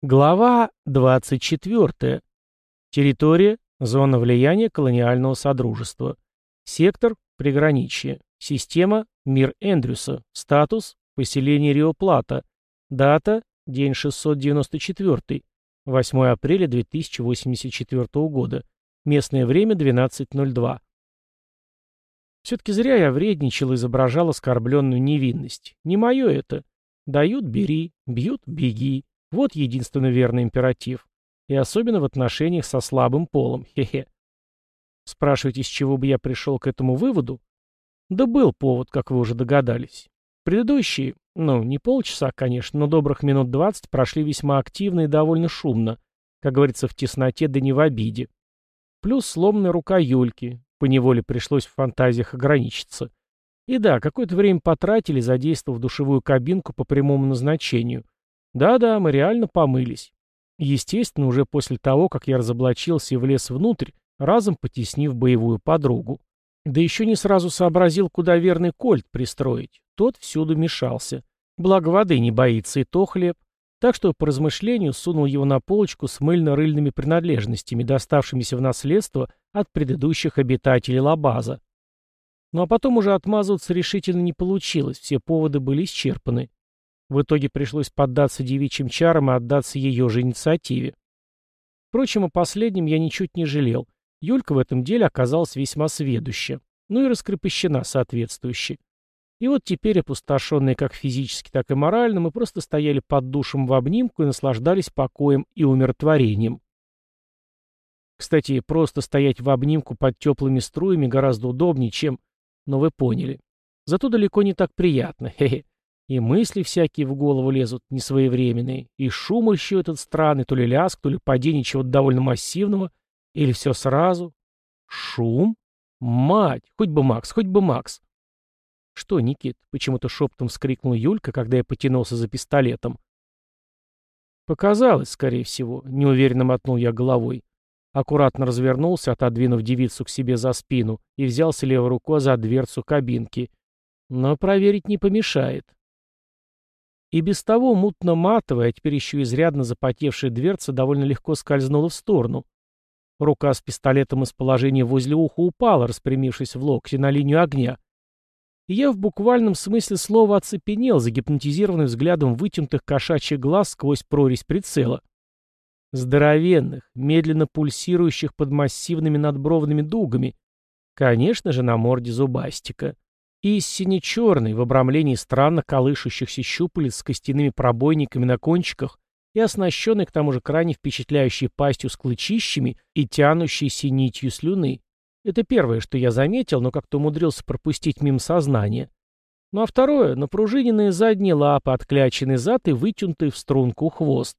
Глава 24. Территория, зона влияния колониального содружества. Сектор, приграничье. Система, мир Эндрюса. Статус, поселение Рио-Плата. Дата, день 694, 8 апреля 2084 года. Местное время 12.02. Все-таки зря я вредничал и изображал оскорбленную невинность. Не мое это. Дают – бери, бьют – беги. Вот единственно верный императив. И особенно в отношениях со слабым полом. Хе-хе. Спрашиваете, с чего бы я пришел к этому выводу? Да был повод, как вы уже догадались. Предыдущие, ну, не полчаса, конечно, но добрых минут двадцать прошли весьма активно и довольно шумно. Как говорится, в тесноте да не в обиде. Плюс сломанная рука Юльки. Поневоле пришлось в фантазиях ограничиться. И да, какое-то время потратили, задействовав душевую кабинку по прямому назначению – да-да, мы реально помылись. Естественно, уже после того, как я разоблачился и влез внутрь, разом потеснив боевую подругу. Да еще не сразу сообразил, куда верный кольт пристроить. Тот всюду мешался. Благо воды не боится, и то хлеб. Так что, по размышлению, сунул его на полочку с мыльно-рыльными принадлежностями, доставшимися в наследство от предыдущих обитателей Лабаза. Ну а потом уже отмазываться решительно не получилось, все поводы были исчерпаны. В итоге пришлось поддаться девичьим чарам и отдаться ее же инициативе. Впрочем, о последнем я ничуть не жалел. Юлька в этом деле оказалась весьма сведуща, ну и раскрепощена соответствующе. И вот теперь, опустошенные как физически, так и морально, мы просто стояли под душем в обнимку и наслаждались покоем и умиротворением. Кстати, просто стоять в обнимку под теплыми струями гораздо удобнее, чем... Но вы поняли. Зато далеко не так приятно, хе-хе. И мысли всякие в голову лезут, несвоевременные, и шум еще этот странный, то ли ляск, то ли падение чего-то довольно массивного, или все сразу. Шум? Мать! Хоть бы Макс, хоть бы Макс. Что, Никит? Почему-то шептом вскрикнул Юлька, когда я потянулся за пистолетом. Показалось, скорее всего. Неуверенно мотнул я головой. Аккуратно развернулся, отодвинув девицу к себе за спину, и взялся левой рукой за дверцу кабинки. Но проверить не помешает. И без того мутно-матовая, а теперь еще изрядно запотевшая дверца довольно легко скользнула в сторону. Рука с пистолетом из положения возле уха упала, распрямившись в локте на линию огня. И я в буквальном смысле слова оцепенел, загипнотизированный взглядом вытянутых кошачьих глаз сквозь прорезь прицела. Здоровенных, медленно пульсирующих под массивными надбровными дугами. Конечно же, на морде зубастика и сине-черный в обрамлении странно колышущихся щупалец с костяными пробойниками на кончиках и оснащенный к тому же крайне впечатляющей пастью с клычищами и тянущейся нитью слюны. Это первое, что я заметил, но как-то умудрился пропустить мимо сознания. Ну а второе — напружиненные задние лапы, откляченный зад и вытянутый в струнку хвост.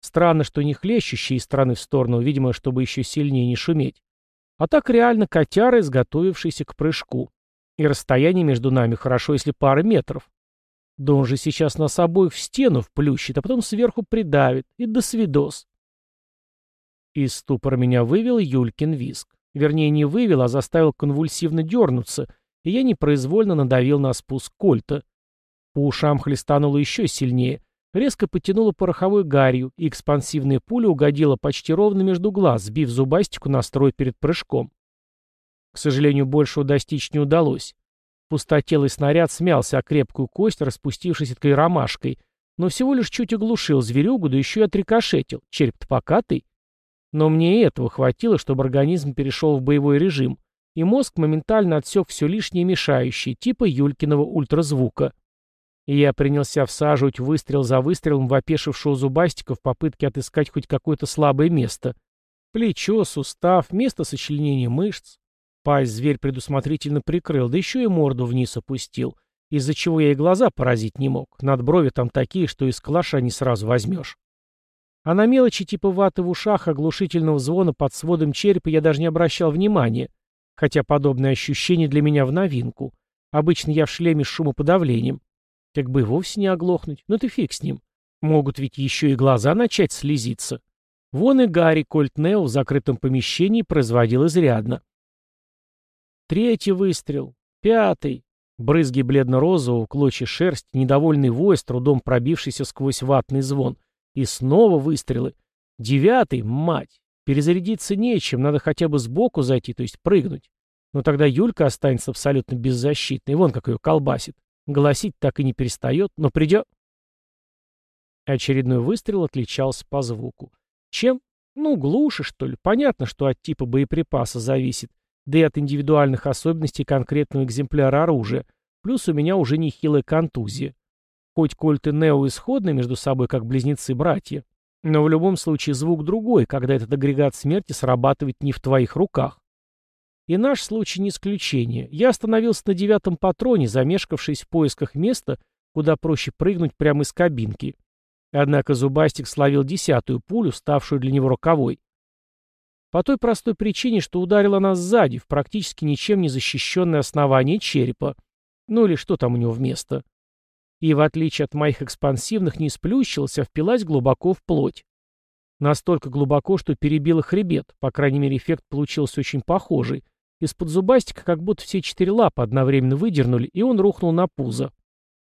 Странно, что не хлещущий из стороны в сторону, видимо, чтобы еще сильнее не шуметь. А так реально котяра, изготовившийся к прыжку. И расстояние между нами хорошо, если пара метров. Да он же сейчас нас обоих в стену вплющит, а потом сверху придавит. И до свидос. Из ступора меня вывел Юлькин виск. Вернее, не вывел, а заставил конвульсивно дернуться, и я непроизвольно надавил на спуск кольта. По ушам хлестануло еще сильнее, резко потянуло пороховой гарью, и экспансивная пуля угодила почти ровно между глаз, сбив зубастику настрой перед прыжком. К сожалению, большего достичь не удалось. Пустотелый снаряд смялся о крепкую кость, распустившись этой ромашкой, но всего лишь чуть оглушил зверюгу, да еще и отрикошетил. Череп-то покатый. Но мне и этого хватило, чтобы организм перешел в боевой режим, и мозг моментально отсек все лишнее мешающее, типа Юлькиного ультразвука. И я принялся всаживать выстрел за выстрелом в опешившего зубастика в попытке отыскать хоть какое-то слабое место. Плечо, сустав, место сочленения мышц. Пасть зверь предусмотрительно прикрыл, да еще и морду вниз опустил, из-за чего я и глаза поразить не мог. Над брови там такие, что из клаша не сразу возьмешь. А на мелочи типа ваты в ушах, оглушительного звона под сводом черепа я даже не обращал внимания, хотя подобное ощущение для меня в новинку. Обычно я в шлеме с шумоподавлением. Как бы вовсе не оглохнуть, но ты фиг с ним. Могут ведь еще и глаза начать слезиться. Вон и Гарри Кольт Нео в закрытом помещении производил изрядно. Третий выстрел. Пятый. Брызги бледно-розового, клочья шерсти, недовольный вой, с трудом пробившийся сквозь ватный звон. И снова выстрелы. Девятый, мать. Перезарядиться нечем, надо хотя бы сбоку зайти, то есть прыгнуть. Но тогда Юлька останется абсолютно беззащитной. Вон как ее колбасит. Голосить так и не перестает, но придет... Очередной выстрел отличался по звуку. Чем? Ну, глуше, что ли. Понятно, что от типа боеприпаса зависит, да и от индивидуальных особенностей конкретного экземпляра оружия. Плюс у меня уже нехилая контузия. Хоть кольты Нео исходны между собой, как близнецы-братья, но в любом случае звук другой, когда этот агрегат смерти срабатывает не в твоих руках. И наш случай не исключение. Я остановился на девятом патроне, замешкавшись в поисках места, куда проще прыгнуть прямо из кабинки. Однако Зубастик словил десятую пулю, ставшую для него роковой. По той простой причине, что ударила нас сзади, в практически ничем не защищенное основание черепа. Ну или что там у него вместо. И в отличие от моих экспансивных не сплющилась, а впилась глубоко в плоть. Настолько глубоко, что перебила хребет, по крайней мере эффект получился очень похожий. Из-под зубастика как будто все четыре лапы одновременно выдернули, и он рухнул на пузо.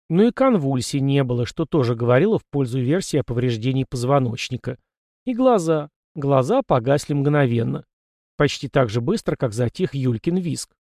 Ну и конвульсий не было, что тоже говорило в пользу версии о повреждении позвоночника. И глаза. Глаза погасли мгновенно. Почти так же быстро, как затих Юлькин виск.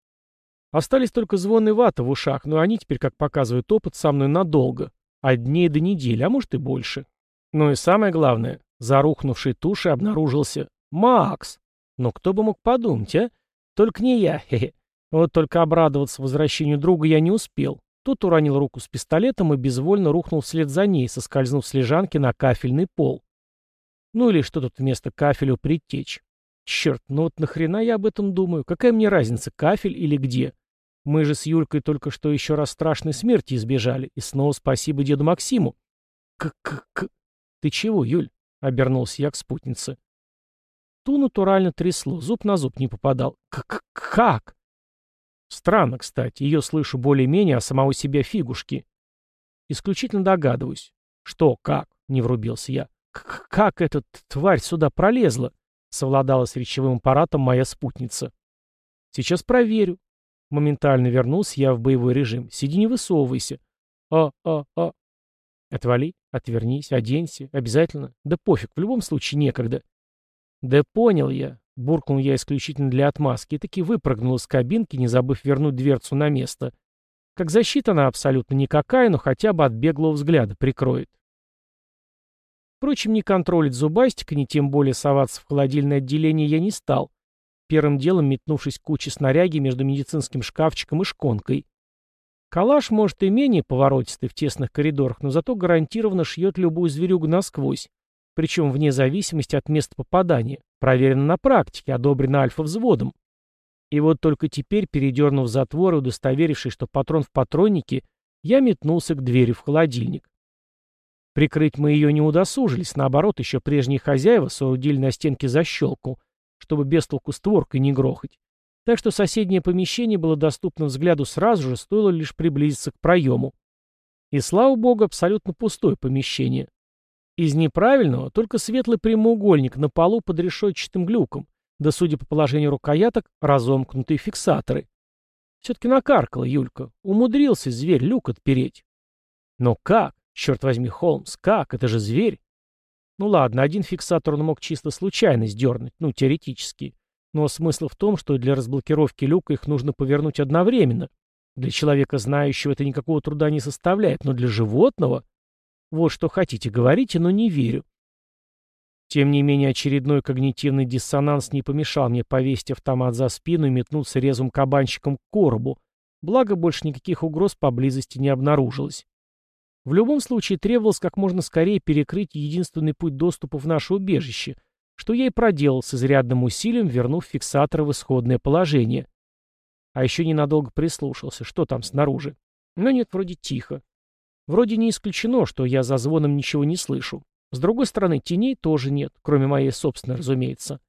Остались только звон и вата в ушах, но они теперь, как показывает опыт, со мной надолго. От дней до недели, а может и больше. Ну и самое главное, за рухнувшей тушей обнаружился Макс. Но кто бы мог подумать, а? Только не я, хе-хе. Вот только обрадоваться возвращению друга я не успел. Тот уронил руку с пистолетом и безвольно рухнул вслед за ней, соскользнув с лежанки на кафельный пол. Ну или что тут вместо кафеля предтечь? Черт, ну вот нахрена я об этом думаю? Какая мне разница, кафель или где? Мы же с Юлькой только что еще раз страшной смерти избежали, и снова спасибо деду Максиму. К-к-к... Ты чего, Юль? — обернулся я к спутнице. Ту натурально трясло, зуб на зуб не попадал. К-к-как? Странно, кстати, ее слышу более-менее, а самого себя фигушки. Исключительно догадываюсь. Что, как? Не врубился я. Как эта тварь сюда пролезла? Совладала с речевым аппаратом моя спутница. Сейчас проверю. Моментально вернулся я в боевой режим. Сиди, не высовывайся. А-а-а. Отвали, отвернись, оденься. Обязательно. Да пофиг, в любом случае некогда. Да понял я. Буркнул я исключительно для отмазки и таки выпрыгнул из кабинки, не забыв вернуть дверцу на место. Как защита она абсолютно никакая, но хотя бы от беглого взгляда прикроет. Впрочем, ни контролить зубастика, ни тем более соваться в холодильное отделение я не стал, первым делом метнувшись к куче снаряги между медицинским шкафчиком и шконкой. Калаш, может, и менее поворотистый в тесных коридорах, но зато гарантированно шьет любую зверюгу насквозь, причем вне зависимости от места попадания, проверено на практике, одобрено альфа-взводом. И вот только теперь, передернув затвор и удостоверившись, что патрон в патроннике, я метнулся к двери в холодильник. Прикрыть мы ее не удосужились, наоборот, еще прежние хозяева соорудили на стенке защелку, чтобы без толку створкой не грохать. Так что соседнее помещение было доступно взгляду сразу же, стоило лишь приблизиться к проему. И, слава богу, абсолютно пустое помещение. Из неправильного только светлый прямоугольник на полу под решетчатым глюком, да, судя по положению рукояток, разомкнутые фиксаторы. Все-таки накаркала Юлька. Умудрился зверь люк отпереть. Но как? Черт возьми, Холмс, как? Это же зверь. Ну ладно, один фиксатор он мог чисто случайно сдернуть, ну, теоретически. Но смысл в том, что для разблокировки люка их нужно повернуть одновременно. Для человека, знающего, это никакого труда не составляет, но для животного... Вот что хотите, говорите, но не верю. Тем не менее, очередной когнитивный диссонанс не помешал мне повесить автомат за спину и метнуться резвым кабанчиком к коробу, благо больше никаких угроз поблизости не обнаружилось. В любом случае требовалось как можно скорее перекрыть единственный путь доступа в наше убежище, что я и проделал с изрядным усилием, вернув фиксатор в исходное положение. А еще ненадолго прислушался, что там снаружи. Но нет, вроде тихо. Вроде не исключено, что я за звоном ничего не слышу. С другой стороны, теней тоже нет, кроме моей собственной, разумеется.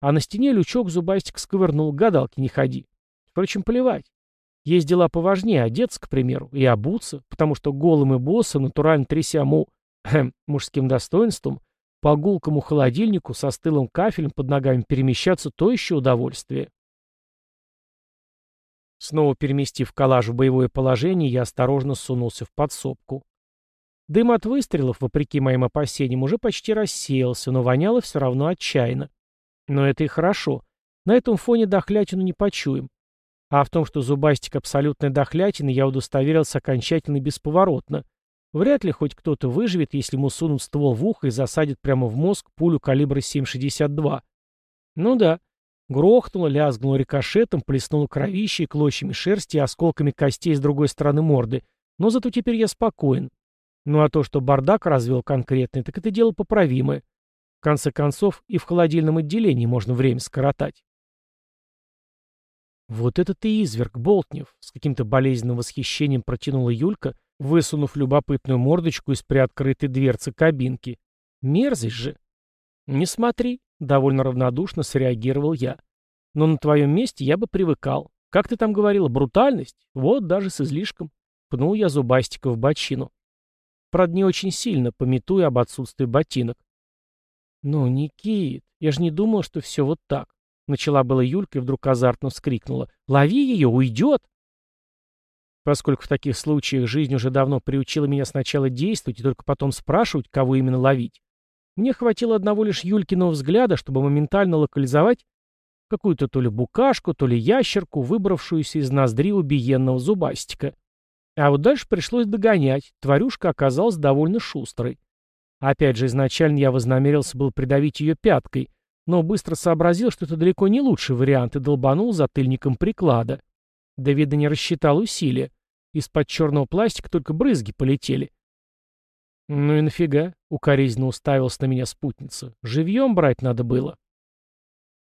А на стене лючок зубастик сковырнул, гадалки не ходи. Впрочем, плевать. Есть дела поважнее, одеться, к примеру, и обуться, потому что голым и боссом, натурально тряся му, хм, мужским достоинством, по гулкому холодильнику со стылым кафелем под ногами перемещаться то еще удовольствие. Снова переместив коллаж в боевое положение, я осторожно сунулся в подсобку. Дым от выстрелов, вопреки моим опасениям, уже почти рассеялся, но воняло все равно отчаянно. Но это и хорошо. На этом фоне дохлятину не почуем. А в том, что зубастик абсолютная дохлятина, я удостоверился окончательно и бесповоротно. Вряд ли хоть кто-то выживет, если ему сунут ствол в ухо и засадят прямо в мозг пулю калибра 7,62. Ну да. Грохнуло, лязгнуло рикошетом, плеснуло кровищей, клочьями шерсти и осколками костей с другой стороны морды. Но зато теперь я спокоен. Ну а то, что бардак развел конкретный, так это дело поправимое. В конце концов, и в холодильном отделении можно время скоротать. «Вот это ты изверг, Болтнев!» — с каким-то болезненным восхищением протянула Юлька, высунув любопытную мордочку из приоткрытой дверцы кабинки. «Мерзость же!» «Не смотри», — довольно равнодушно среагировал я. «Но на твоем месте я бы привыкал. Как ты там говорила, брутальность? Вот, даже с излишком». Пнул я зубастика в бочину. Правда, не очень сильно, пометуя об отсутствии ботинок. «Ну, Никит, я же не думал, что все вот так. Начала была Юлька и вдруг азартно вскрикнула. «Лови ее, уйдет!» Поскольку в таких случаях жизнь уже давно приучила меня сначала действовать и только потом спрашивать, кого именно ловить, мне хватило одного лишь Юлькиного взгляда, чтобы моментально локализовать какую-то то ли букашку, то ли ящерку, выбравшуюся из ноздри убиенного зубастика. А вот дальше пришлось догонять, тварюшка оказалась довольно шустрой. Опять же, изначально я вознамерился был придавить ее пяткой — но быстро сообразил, что это далеко не лучший вариант, и долбанул затыльником приклада. Да, видно, не рассчитал усилия. Из-под черного пластика только брызги полетели. «Ну и нафига?» — укоризненно уставился на меня спутница. «Живьем брать надо было».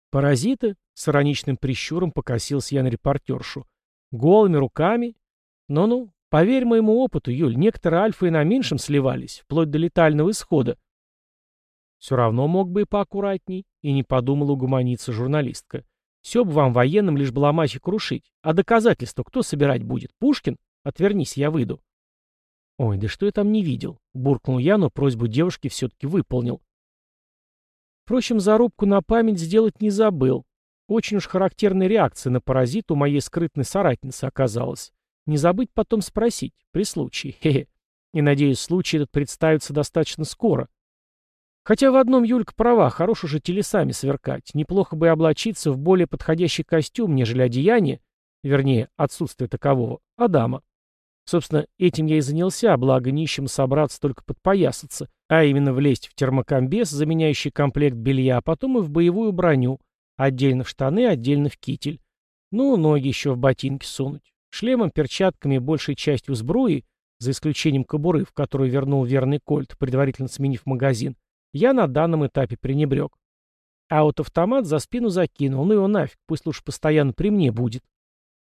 «Паразиты?» — с ироничным прищуром покосился я на репортершу. «Голыми руками? Ну-ну, поверь моему опыту, Юль, некоторые альфы и на меньшем сливались, вплоть до летального исхода. Все равно мог бы и поаккуратней, и не подумала угомониться журналистка. Все бы вам военным лишь бы ломать и крушить. А доказательства кто собирать будет? Пушкин? Отвернись, я выйду. Ой, да что я там не видел? Буркнул я, но просьбу девушки все-таки выполнил. Впрочем, зарубку на память сделать не забыл. Очень уж характерная реакция на паразит у моей скрытной соратницы оказалась. Не забыть потом спросить, при случае. Хе-хе. И надеюсь, случай этот представится достаточно скоро. Хотя в одном Юлька права, хорош уже телесами сверкать. Неплохо бы облачиться в более подходящий костюм, нежели одеяние, вернее, отсутствие такового, Адама. Собственно, этим я и занялся, благо нищим собраться только подпоясаться, а именно влезть в термокомбез, заменяющий комплект белья, а потом и в боевую броню, отдельно в штаны, отдельно в китель. Ну, ноги еще в ботинки сунуть. Шлемом, перчатками большей частью сбруи, за исключением кобуры, в которую вернул верный кольт, предварительно сменив магазин, я на данном этапе пренебрег. А вот автомат за спину закинул, ну его нафиг, пусть лучше постоянно при мне будет.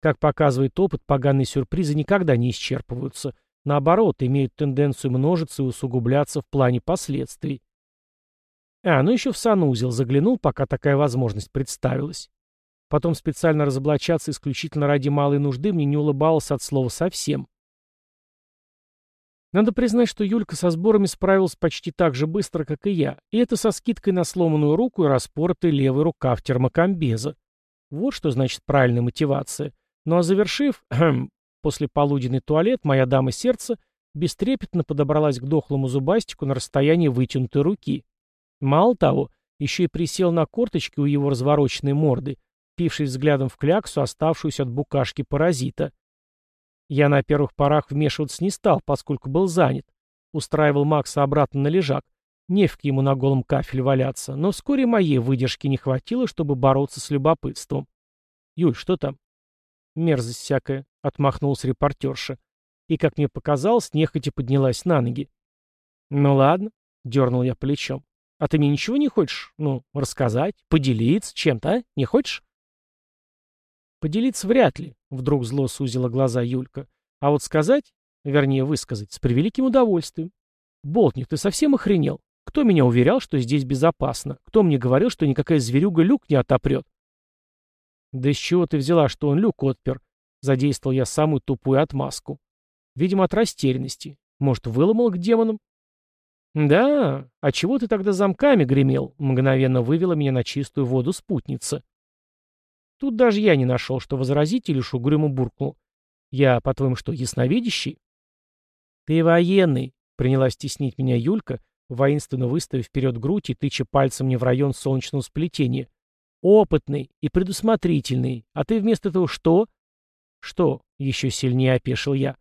Как показывает опыт, поганые сюрпризы никогда не исчерпываются. Наоборот, имеют тенденцию множиться и усугубляться в плане последствий. А, ну еще в санузел заглянул, пока такая возможность представилась. Потом специально разоблачаться исключительно ради малой нужды мне не улыбалось от слова совсем. Надо признать, что Юлька со сборами справилась почти так же быстро, как и я, и это со скидкой на сломанную руку и распоротый левый рукав термокомбеза. Вот что значит правильная мотивация. Ну а завершив, после полуденный туалет, моя дама сердца бестрепетно подобралась к дохлому зубастику на расстоянии вытянутой руки. Мало того, еще и присел на корточки у его развороченной морды, пившись взглядом в кляксу, оставшуюся от букашки паразита. Я на первых порах вмешиваться не стал, поскольку был занят. Устраивал Макса обратно на лежак. Нефиг ему на голом кафеле валяться, но вскоре моей выдержки не хватило, чтобы бороться с любопытством. «Юль, что там?» «Мерзость всякая», — отмахнулась репортерша. И, как мне показалось, нехотя поднялась на ноги. «Ну ладно», — дернул я плечом. «А ты мне ничего не хочешь, ну, рассказать, поделиться чем-то, а? Не хочешь?» «Поделиться вряд ли», — вдруг зло сузила глаза Юлька. «А вот сказать, вернее высказать, с превеликим удовольствием. Болтник, ты совсем охренел? Кто меня уверял, что здесь безопасно? Кто мне говорил, что никакая зверюга люк не отопрет?» «Да с чего ты взяла, что он люк отпер?» Задействовал я самую тупую отмазку. Видимо, от растерянности. Может, выломал к демонам? «Да, а чего ты тогда замками гремел?» Мгновенно вывела меня на чистую воду спутница. Тут даже я не нашел, что возразить, и лишь угрюмо буркнул. «Я, по-твоему, что, ясновидящий?» «Ты военный», — Принялась теснить меня Юлька, воинственно выставив вперед грудь и тыча пальцем мне в район солнечного сплетения. «Опытный и предусмотрительный. А ты вместо этого что?» «Что?» — еще сильнее опешил я.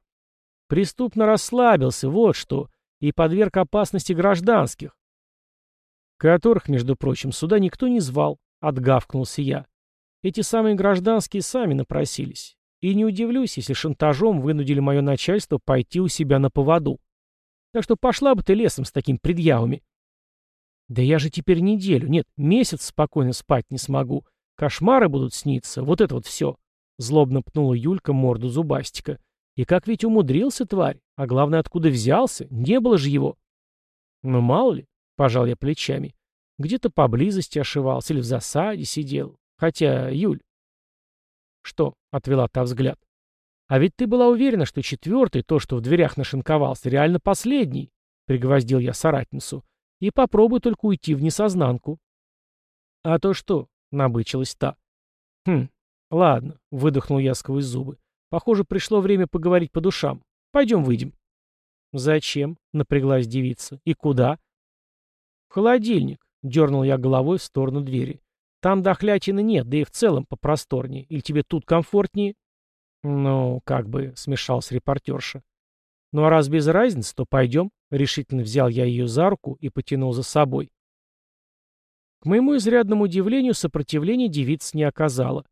«Преступно расслабился, вот что, и подверг опасности гражданских». «Которых, между прочим, сюда никто не звал», — отгавкнулся я. «Эти самые гражданские сами напросились. И не удивлюсь, если шантажом вынудили мое начальство пойти у себя на поводу. Так что пошла бы ты лесом с такими предъявами. Да я же теперь неделю, нет, месяц спокойно спать не смогу. Кошмары будут сниться, вот это вот все. Злобно пнула Юлька морду зубастика. И как ведь умудрился, тварь? А главное, откуда взялся? Не было же его. Ну, мало ли, пожал я плечами. Где-то поблизости ошивался или в засаде сидел. Хотя, Юль... Что? — отвела та взгляд. «А ведь ты была уверена, что четвертый, то, что в дверях нашинковался, реально последний», — пригвоздил я соратницу. «И попробуй только уйти в несознанку». «А то что?» — набычилась та. «Хм, ладно», — выдохнул я сквозь зубы. «Похоже, пришло время поговорить по душам. Пойдем выйдем». «Зачем?» — напряглась девица. «И куда?» «В холодильник», — дернул я головой в сторону двери. «Там дохлятины нет, да и в целом попросторнее. Или тебе тут комфортнее?» «Ну, как бы», — смешался репортерша. «Ну а раз без разницы, то пойдем», — решительно взял я ее за руку и потянул за собой. К моему изрядному удивлению, сопротивления девица не оказала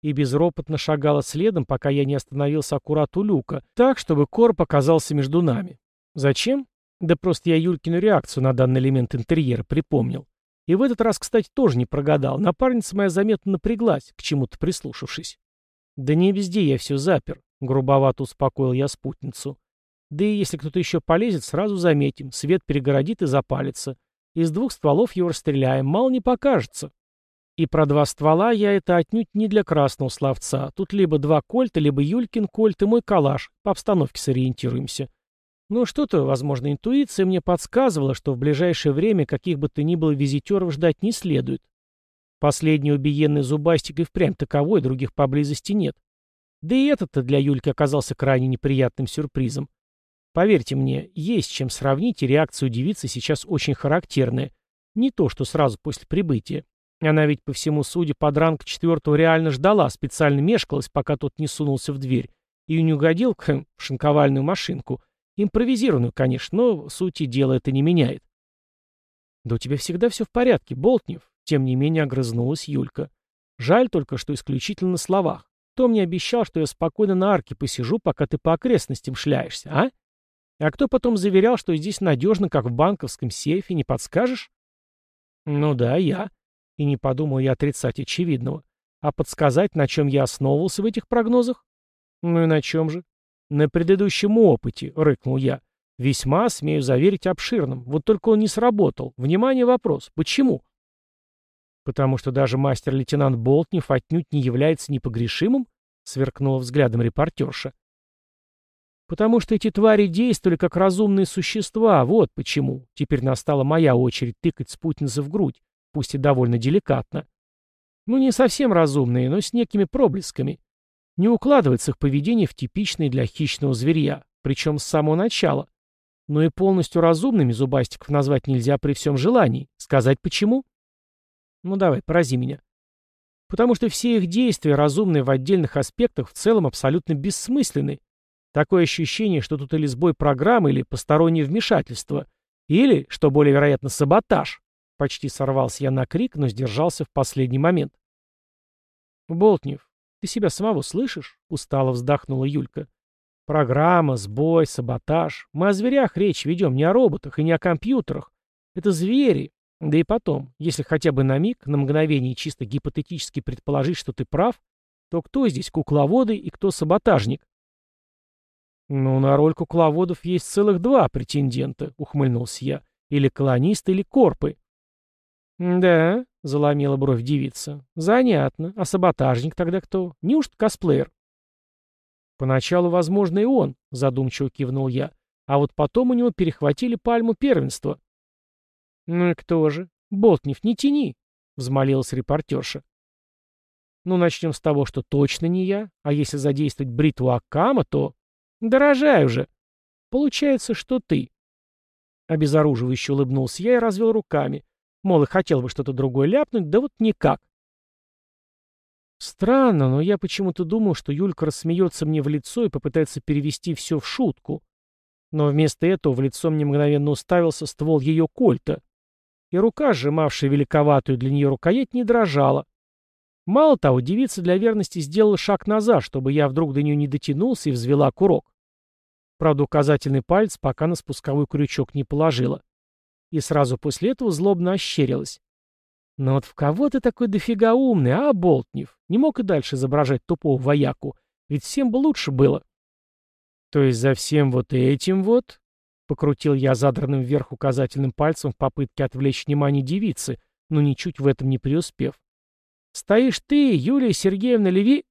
и безропотно шагала следом, пока я не остановился аккурат у люка, так, чтобы корп оказался между нами. Зачем? Да просто я Юлькину реакцию на данный элемент интерьера припомнил. И в этот раз, кстати, тоже не прогадал. Напарница моя заметно напряглась, к чему-то прислушавшись. «Да не везде я все запер», — грубовато успокоил я спутницу. «Да и если кто-то еще полезет, сразу заметим. Свет перегородит и запалится. Из двух стволов его расстреляем, мало не покажется». И про два ствола я это отнюдь не для красного словца. Тут либо два кольта, либо Юлькин кольт и мой калаш. По обстановке сориентируемся. Но что-то, возможно, интуиция мне подсказывала, что в ближайшее время каких бы то ни было визитеров ждать не следует. Последний убиенный зубастик и впрямь таковой, других поблизости нет. Да и этот-то для Юльки оказался крайне неприятным сюрпризом. Поверьте мне, есть чем сравнить, и реакция у девицы сейчас очень характерная. Не то, что сразу после прибытия. Она ведь, по всему судя, подранка четвертого реально ждала, специально мешкалась, пока тот не сунулся в дверь, и не угодил к хм, шинковальную машинку. Импровизированную, конечно, но сути дела это не меняет. «Да у тебя всегда все в порядке, Болтнев», тем не менее огрызнулась Юлька. Жаль только, что исключительно на словах. Кто мне обещал, что я спокойно на арке посижу, пока ты по окрестностям шляешься, а? А кто потом заверял, что здесь надежно, как в банковском сейфе, не подскажешь? Ну да, я. И не подумал я отрицать очевидного. А подсказать, на чем я основывался в этих прогнозах? Ну и на чем же? На предыдущем опыте, рыкнул я. Весьма, смею заверить, обширным. Вот только он не сработал. Внимание, вопрос. Почему? «Потому что даже мастер-лейтенант Болтнев отнюдь не является непогрешимым?» — сверкнула взглядом репортерша. «Потому что эти твари действовали как разумные существа, вот почему. Теперь настала моя очередь тыкать спутницы в грудь, пусть и довольно деликатно. Ну, не совсем разумные, но с некими проблесками. Не укладывается их поведение в типичное для хищного зверя, причем с самого начала. Но и полностью разумными зубастиков назвать нельзя при всем желании. Сказать почему?» Ну давай, порази меня. Потому что все их действия, разумные в отдельных аспектах, в целом абсолютно бессмысленны. Такое ощущение, что тут или сбой программы, или постороннее вмешательство. Или, что более вероятно, саботаж. Почти сорвался я на крик, но сдержался в последний момент. «Болтнев, ты себя самого слышишь?» — устало вздохнула Юлька. «Программа, сбой, саботаж. Мы о зверях речь ведем, не о роботах и не о компьютерах. Это звери, да и потом, если хотя бы на миг, на мгновение чисто гипотетически предположить, что ты прав, то кто здесь кукловоды и кто саботажник? «Ну, на роль кукловодов есть целых два претендента», — ухмыльнулся я. «Или колонисты, или корпы». «Да», — заломила бровь девица. «Занятно. А саботажник тогда кто? Неужто косплеер?» «Поначалу, возможно, и он», — задумчиво кивнул я. «А вот потом у него перехватили пальму первенства». «Ну и кто же? Болтнев, не тяни!» — взмолилась репортерша. «Ну, начнем с того, что точно не я, а если задействовать бритву Акама, то...» «Дорожай уже!» «Получается, что ты. Обезоруживающе улыбнулся я и развел руками. Мол, и хотел бы что-то другое ляпнуть, да вот никак. Странно, но я почему-то думал, что Юлька рассмеется мне в лицо и попытается перевести все в шутку. Но вместо этого в лицо мне мгновенно уставился ствол ее кольта. И рука, сжимавшая великоватую для нее рукоять, не дрожала. Мало того, девица для верности сделала шаг назад, чтобы я вдруг до нее не дотянулся и взвела курок. Правда, указательный палец пока на спусковой крючок не положила. И сразу после этого злобно ощерилась. Но вот в кого ты такой дофига умный, а, Болтнев? Не мог и дальше изображать тупого вояку, ведь всем бы лучше было. То есть за всем вот этим вот, покрутил я задранным вверх указательным пальцем в попытке отвлечь внимание девицы, но ничуть в этом не преуспев. Стоишь ты, Юлия Сергеевна Леви...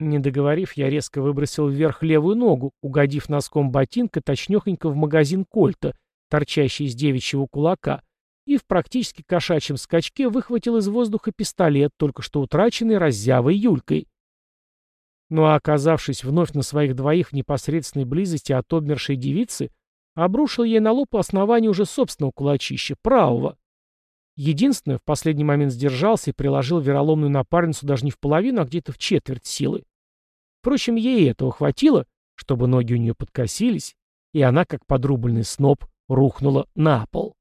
Не договорив, я резко выбросил вверх левую ногу, угодив носком ботинка точнёхонько в магазин кольта, торчащий из девичьего кулака, и в практически кошачьем скачке выхватил из воздуха пистолет, только что утраченный раззявой Юлькой. Ну а оказавшись вновь на своих двоих в непосредственной близости от обмершей девицы, обрушил ей на лоб основание уже собственного кулачища, правого. Единственное, в последний момент сдержался и приложил вероломную напарницу даже не в половину, а где-то в четверть силы. Впрочем, ей этого хватило, чтобы ноги у нее подкосились, и она, как подрубленный сноп, рухнула на пол.